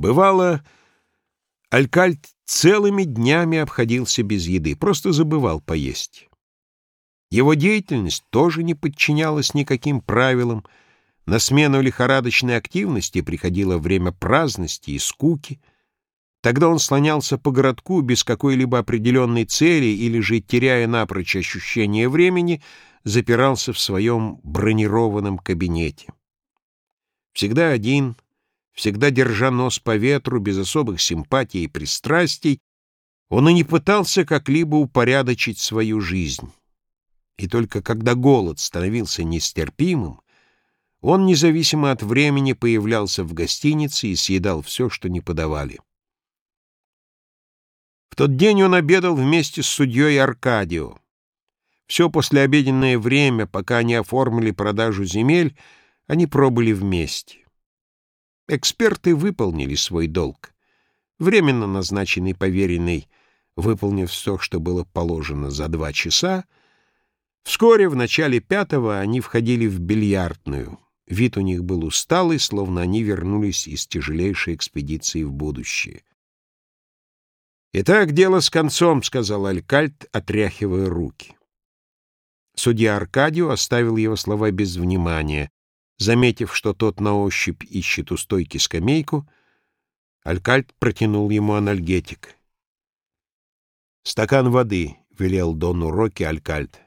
Бывало, Алькальт целыми днями обходился без еды, просто забывал поесть. Его деятельность тоже не подчинялась никаким правилам, на смену лихорадочной активности приходило время праздности и скуки. Тогда он слонялся по городку без какой-либо определенной цели или же, теряя напрочь ощущение времени, запирался в своем бронированном кабинете. Всегда один, всегда держа нос по ветру, без особых симпатий и пристрастий, он и не пытался как-либо упорядочить свою жизнь. И только когда голод становился нестерпимым, он, независимо от времени, появлялся в гостинице и съедал все, что не подавали. В тот день он обедал вместе с судьей Аркадио. Все послеобеденное время, пока они оформили продажу земель, они пробыли вместе. Эксперты выполнили свой долг. Временно назначенный поверенный, выполнив все, что было положено за два часа, вскоре, в начале пятого, они входили в бильярдную — Вид у них был усталый, словно они вернулись из тяжелейшей экспедиции в будущее. «Итак, дело с концом», — сказал Алькальт, отряхивая руки. Судья Аркадио оставил его слова без внимания. Заметив, что тот на ощупь ищет у стойки скамейку, Алькальт протянул ему анальгетик. «Стакан воды», — велел Дону Роки Алькальт.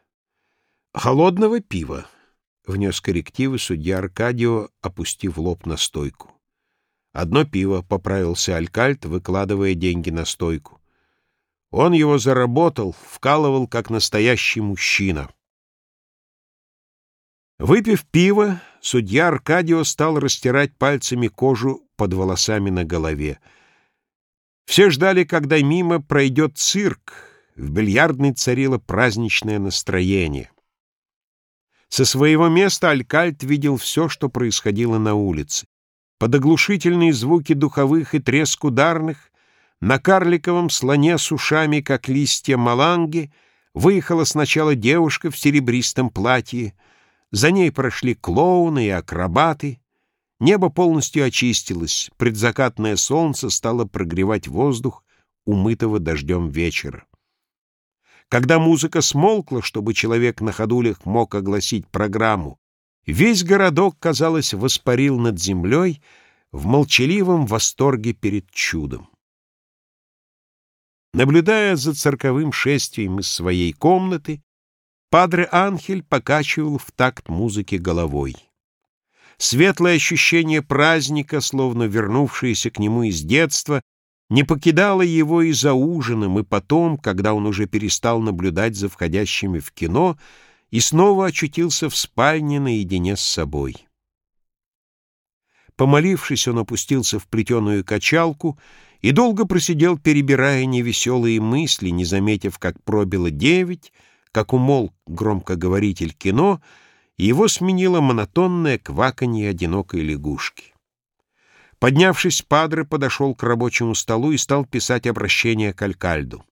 «Холодного пива», — внес коррективы судья Аркадио, опустив лоб на стойку. «Одно пиво», — поправился Алькальт, выкладывая деньги на стойку. Он его заработал, вкалывал, как настоящий мужчина. Выпив пиво, судья Аркадио стал растирать пальцами кожу под волосами на голове. Все ждали, когда мимо пройдет цирк. В бильярдной царило праздничное настроение. Со своего места Алькальт видел все, что происходило на улице. Под оглушительные звуки духовых и треск ударных на карликовом слоне с ушами, как листья маланги, выехала сначала девушка в серебристом платье, за ней прошли клоуны и акробаты. Небо полностью очистилось, предзакатное солнце стало прогревать воздух умытого дождем вечера. Когда музыка смолкла, чтобы человек на ходулях мог огласить программу, весь городок, казалось, воспарил над землей в молчаливом восторге перед чудом. Наблюдая за цирковым шествием из своей комнаты, Падре Анхель покачивал в такт музыки головой. Светлое ощущение праздника, словно вернувшееся к нему из детства, не покидала его и за ужином, и потом, когда он уже перестал наблюдать за входящими в кино и снова очутился в спальне наедине с собой. Помолившись, он опустился в плетеную качалку и долго просидел, перебирая невеселые мысли, не заметив, как пробило девять, как умолк громкоговоритель кино, его сменило монотонное кваканье одинокой лягушки. Поднявшись, Падре подошел к рабочему столу и стал писать обращение к Алькальду.